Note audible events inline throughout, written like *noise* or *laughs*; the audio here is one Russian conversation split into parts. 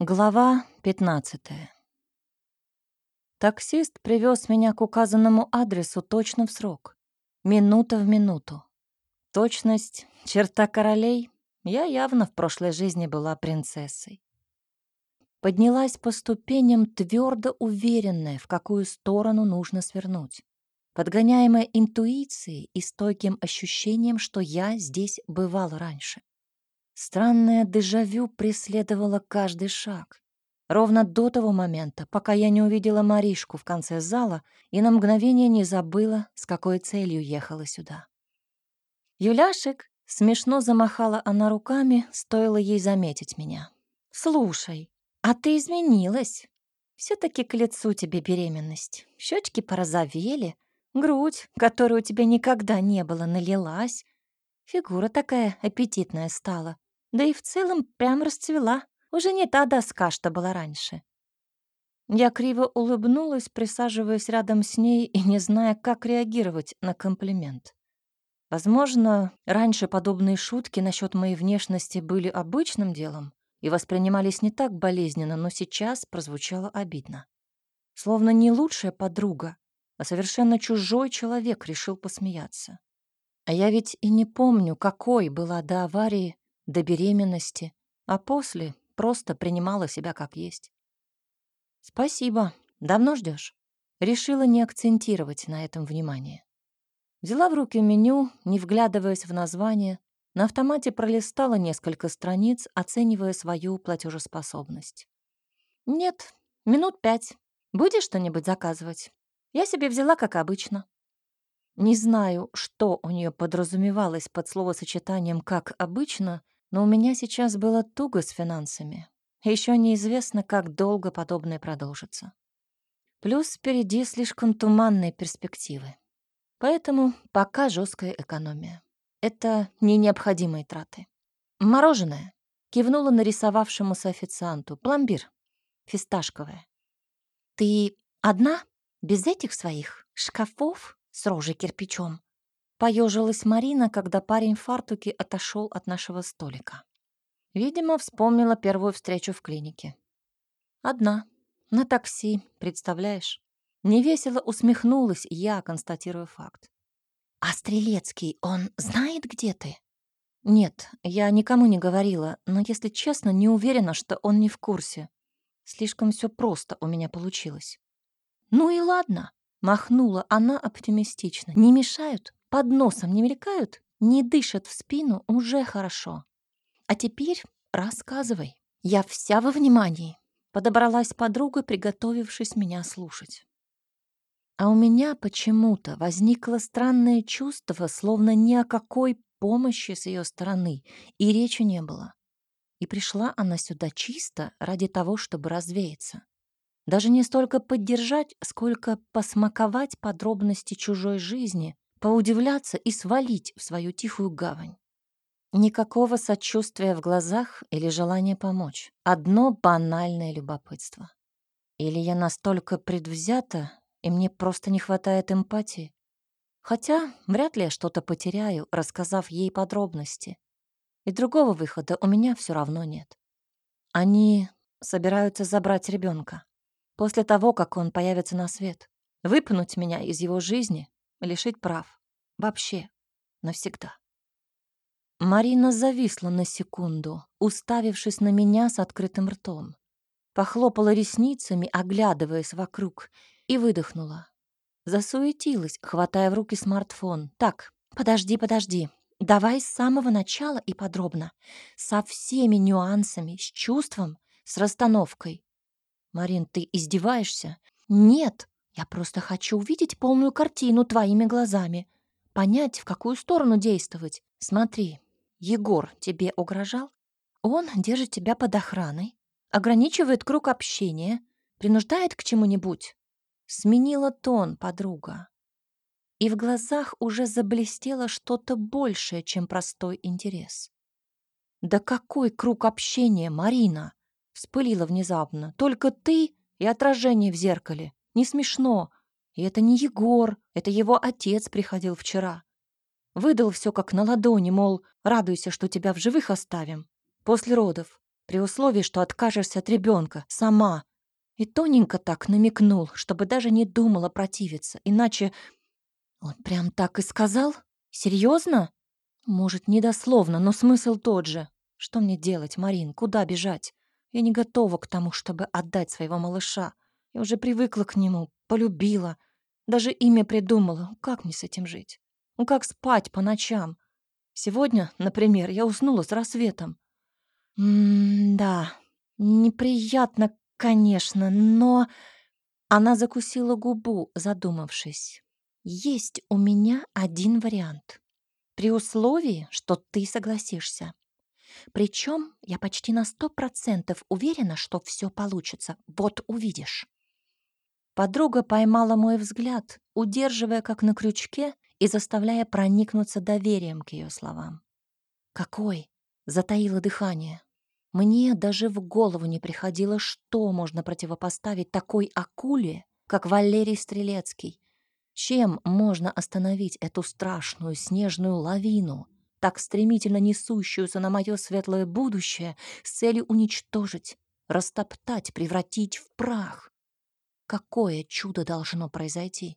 Глава 15 Таксист привез меня к указанному адресу точно в срок. Минута в минуту. Точность — черта королей. Я явно в прошлой жизни была принцессой. Поднялась по ступеням, твердо уверенная, в какую сторону нужно свернуть. Подгоняемая интуицией и стойким ощущением, что я здесь бывал раньше. Странное дежавю преследовало каждый шаг. Ровно до того момента, пока я не увидела Маришку в конце зала и на мгновение не забыла, с какой целью ехала сюда. «Юляшек!» — смешно замахала она руками, стоило ей заметить меня. «Слушай, а ты изменилась. все таки к лицу тебе беременность. Щечки порозовели, грудь, которой у тебя никогда не было, налилась. Фигура такая аппетитная стала. Да и в целом прям расцвела. Уже не та доска, что была раньше. Я криво улыбнулась, присаживаясь рядом с ней и не зная, как реагировать на комплимент. Возможно, раньше подобные шутки насчет моей внешности были обычным делом и воспринимались не так болезненно, но сейчас прозвучало обидно. Словно не лучшая подруга, а совершенно чужой человек решил посмеяться. А я ведь и не помню, какой была до аварии до беременности, а после просто принимала себя как есть. «Спасибо. Давно ждешь? Решила не акцентировать на этом внимание. Взяла в руки меню, не вглядываясь в название, на автомате пролистала несколько страниц, оценивая свою платежеспособность. «Нет, минут пять. Будешь что-нибудь заказывать? Я себе взяла, как обычно». Не знаю, что у нее подразумевалось под словосочетанием «как обычно», но у меня сейчас было туго с финансами. Еще неизвестно, как долго подобное продолжится. Плюс впереди слишком туманные перспективы. Поэтому пока жесткая экономия. Это не необходимые траты. Мороженое. Кивнула нарисовавшемуся официанту. Пломбир. Фисташковое. Ты одна? Без этих своих шкафов с рожей кирпичом? Поежилась Марина, когда парень в фартуке отошел от нашего столика. Видимо, вспомнила первую встречу в клинике. Одна. На такси, представляешь? Невесело усмехнулась я, констатируя факт. «А Стрелецкий, он знает, где ты?» «Нет, я никому не говорила, но, если честно, не уверена, что он не в курсе. Слишком все просто у меня получилось». «Ну и ладно», — махнула она оптимистично. «Не мешают? Под носом не мелькают, не дышат в спину, уже хорошо. А теперь рассказывай. Я вся во внимании. Подобралась подруга, приготовившись меня слушать. А у меня почему-то возникло странное чувство, словно ни о какой помощи с ее стороны и речи не было. И пришла она сюда чисто ради того, чтобы развеяться. Даже не столько поддержать, сколько посмаковать подробности чужой жизни, поудивляться и свалить в свою тихую гавань. Никакого сочувствия в глазах или желания помочь. Одно банальное любопытство. Или я настолько предвзята, и мне просто не хватает эмпатии. Хотя вряд ли я что-то потеряю, рассказав ей подробности. И другого выхода у меня все равно нет. Они собираются забрать ребенка после того, как он появится на свет, выпнуть меня из его жизни лишить прав. Вообще. Навсегда. Марина зависла на секунду, уставившись на меня с открытым ртом. Похлопала ресницами, оглядываясь вокруг, и выдохнула. Засуетилась, хватая в руки смартфон. «Так, подожди, подожди. Давай с самого начала и подробно. Со всеми нюансами, с чувством, с расстановкой». «Марин, ты издеваешься?» «Нет, я просто хочу увидеть полную картину твоими глазами, понять, в какую сторону действовать. Смотри, Егор тебе угрожал? Он держит тебя под охраной, ограничивает круг общения, принуждает к чему-нибудь. Сменила тон подруга. И в глазах уже заблестело что-то большее, чем простой интерес. «Да какой круг общения, Марина?» — вспылила внезапно. «Только ты и отражение в зеркале. Не смешно. И это не Егор, это его отец приходил вчера. Выдал все как на ладони, мол, радуйся, что тебя в живых оставим. После родов. При условии, что откажешься от ребенка сама. И тоненько так намекнул, чтобы даже не думала противиться, иначе... Он прям так и сказал? Серьезно? Может, недословно, но смысл тот же. Что мне делать, Марин? Куда бежать? Я не готова к тому, чтобы отдать своего малыша. Я уже привыкла к нему, полюбила. Даже имя придумала. Как мне с этим жить? Ну как спать по ночам? Сегодня, например, я уснула с рассветом. М-да, неприятно, конечно, но... Она закусила губу, задумавшись. Есть у меня один вариант. При условии, что ты согласишься. Причем я почти на сто процентов уверена, что все получится. Вот увидишь. Подруга поймала мой взгляд, удерживая как на крючке и заставляя проникнуться доверием к ее словам. «Какой?» — затаило дыхание. Мне даже в голову не приходило, что можно противопоставить такой акуле, как Валерий Стрелецкий. Чем можно остановить эту страшную снежную лавину, так стремительно несущуюся на мое светлое будущее с целью уничтожить, растоптать, превратить в прах? Какое чудо должно произойти?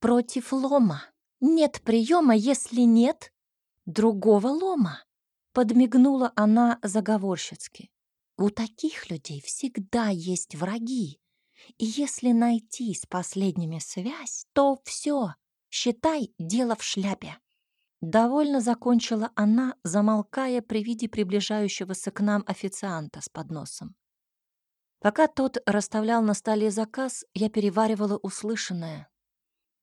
Против лома нет приема, если нет другого лома. Подмигнула она заговорщицки. У таких людей всегда есть враги. И если найти с последними связь, то все, считай, дело в шляпе. Довольно закончила она, замолкая при виде приближающегося к нам официанта с подносом. Пока тот расставлял на столе заказ, я переваривала услышанное.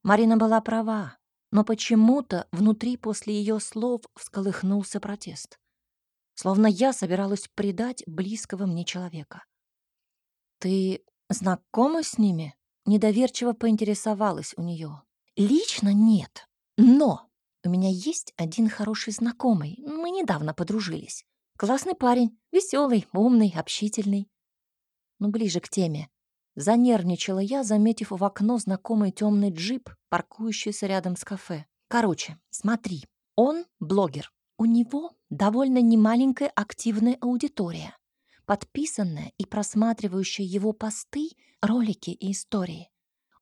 Марина была права, но почему-то внутри после ее слов всколыхнулся протест словно я собиралась предать близкого мне человека. «Ты знакома с ними?» Недоверчиво поинтересовалась у нее. «Лично нет, но у меня есть один хороший знакомый. Мы недавно подружились. Классный парень, веселый, умный, общительный. Ну, ближе к теме. Занервничала я, заметив в окно знакомый темный джип, паркующийся рядом с кафе. Короче, смотри, он блогер. У него довольно немаленькая активная аудитория, подписанная и просматривающая его посты, ролики и истории.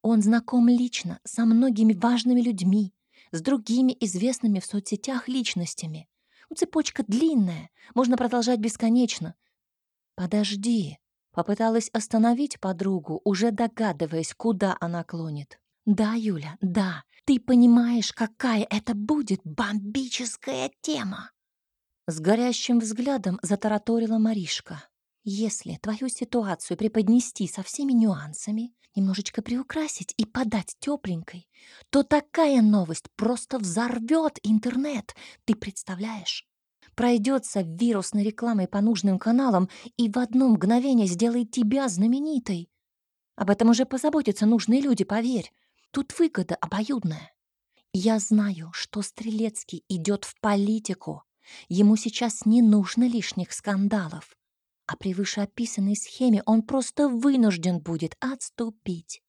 Он знаком лично со многими важными людьми, с другими известными в соцсетях личностями. Цепочка длинная, можно продолжать бесконечно. «Подожди», — попыталась остановить подругу, уже догадываясь, куда она клонит. «Да, Юля, да, ты понимаешь, какая это будет бомбическая тема!» С горящим взглядом затараторила Маришка. «Если твою ситуацию преподнести со всеми нюансами, немножечко приукрасить и подать тепленькой, то такая новость просто взорвет интернет, ты представляешь?» Пройдется вирусной рекламой по нужным каналам и в одно мгновение сделает тебя знаменитой. Об этом уже позаботятся нужные люди, поверь. Тут выгода обоюдная. Я знаю, что Стрелецкий идет в политику. Ему сейчас не нужно лишних скандалов. А при вышеописанной схеме он просто вынужден будет отступить.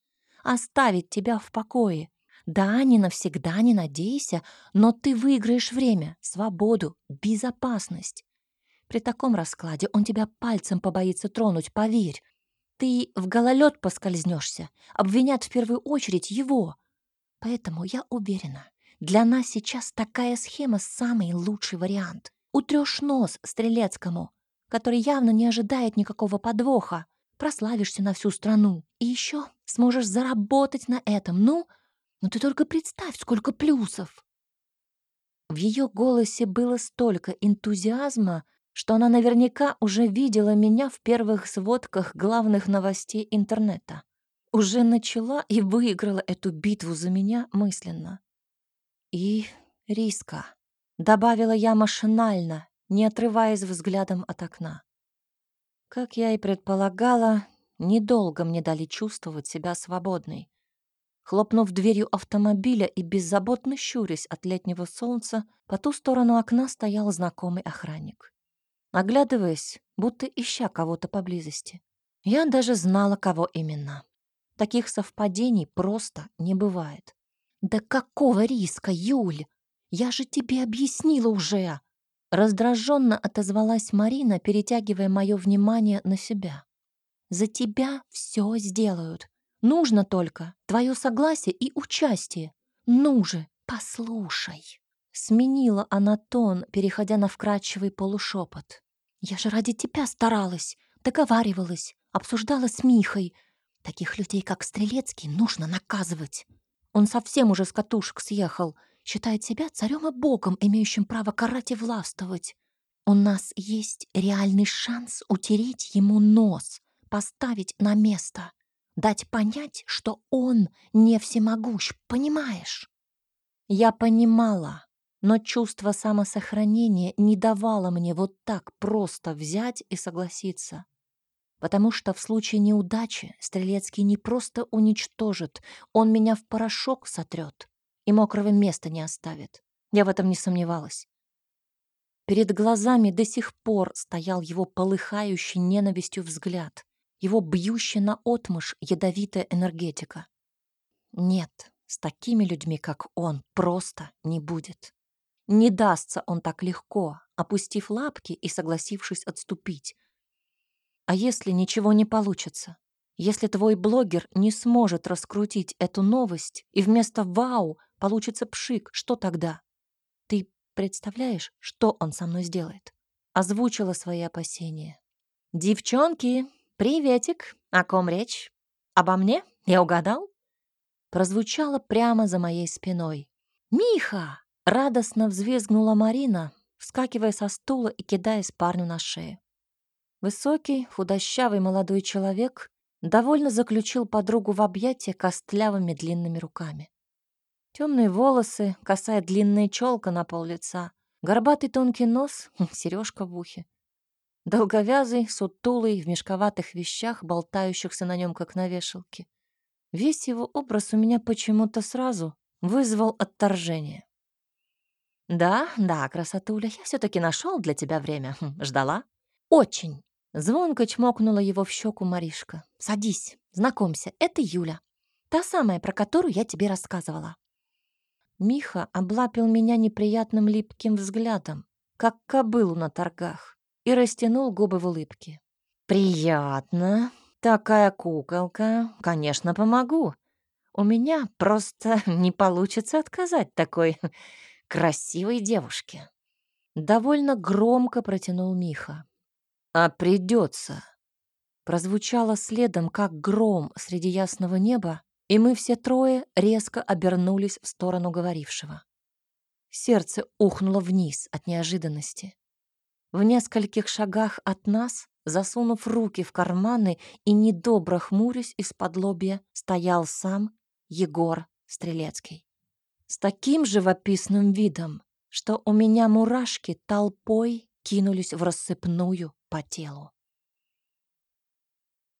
Оставить тебя в покое. Да, не навсегда, не надейся, но ты выиграешь время, свободу, безопасность. При таком раскладе он тебя пальцем побоится тронуть, поверь. Ты в гололед поскользнешься, обвинят в первую очередь его. Поэтому я уверена, для нас сейчас такая схема самый лучший вариант. Утрешь нос Стрелецкому, который явно не ожидает никакого подвоха, прославишься на всю страну и еще сможешь заработать на этом. Ну, ну ты только представь, сколько плюсов. В ее голосе было столько энтузиазма, что она наверняка уже видела меня в первых сводках главных новостей интернета. Уже начала и выиграла эту битву за меня мысленно. И риска, добавила я машинально, не отрываясь взглядом от окна. Как я и предполагала, недолго мне дали чувствовать себя свободной. Хлопнув дверью автомобиля и беззаботно щурясь от летнего солнца, по ту сторону окна стоял знакомый охранник оглядываясь, будто ища кого-то поблизости. Я даже знала, кого именно. Таких совпадений просто не бывает. «Да какого риска, Юль? Я же тебе объяснила уже!» Раздраженно отозвалась Марина, перетягивая мое внимание на себя. «За тебя все сделают. Нужно только твое согласие и участие. Ну же, послушай!» Сменила она тон, переходя на вкрадчивый полушепот. «Я же ради тебя старалась, договаривалась, обсуждала с Михой. Таких людей, как Стрелецкий, нужно наказывать. Он совсем уже с катушек съехал, считает себя царем и богом, имеющим право карать и властвовать. У нас есть реальный шанс утереть ему нос, поставить на место, дать понять, что он не всемогущ, понимаешь? Я понимала, но чувство самосохранения не давало мне вот так просто взять и согласиться. Потому что в случае неудачи Стрелецкий не просто уничтожит, он меня в порошок сотрет и мокрого места не оставит. Я в этом не сомневалась. Перед глазами до сих пор стоял его полыхающий ненавистью взгляд, его бьющий на отмышь ядовитая энергетика. Нет, с такими людьми, как он, просто не будет. Не дастся он так легко, опустив лапки и согласившись отступить. А если ничего не получится? Если твой блогер не сможет раскрутить эту новость, и вместо «вау» получится пшик, что тогда? Ты представляешь, что он со мной сделает? Озвучила свои опасения. «Девчонки, приветик! О ком речь? Обо мне? Я угадал?» Прозвучало прямо за моей спиной. «Миха!» Радостно взвизгнула Марина, вскакивая со стула и кидаясь парню на шею. Высокий, худощавый молодой человек довольно заключил подругу в объятия костлявыми длинными руками. Темные волосы, косая длинная челка на пол лица, горбатый тонкий нос, *laughs* сережка в ухе. Долговязый, сутулый, в мешковатых вещах, болтающихся на нем, как на вешалке. Весь его образ у меня почему-то сразу вызвал отторжение. «Да, да, красотуля, я все таки нашел для тебя время. Хм, ждала?» «Очень!» Звонко чмокнула его в щеку Маришка. «Садись, знакомься, это Юля. Та самая, про которую я тебе рассказывала». Миха облапил меня неприятным липким взглядом, как кобылу на торгах, и растянул губы в улыбке. «Приятно. Такая куколка. Конечно, помогу. У меня просто *laughs* не получится отказать такой *laughs* красивой девушке. Довольно громко протянул Миха. А придется. Прозвучало следом, как гром среди ясного неба, и мы все трое резко обернулись в сторону говорившего. Сердце ухнуло вниз от неожиданности. В нескольких шагах от нас, засунув руки в карманы и недобро хмурясь из-под лобья, стоял сам Егор Стрелецкий с таким живописным видом, что у меня мурашки толпой кинулись в рассыпную по телу.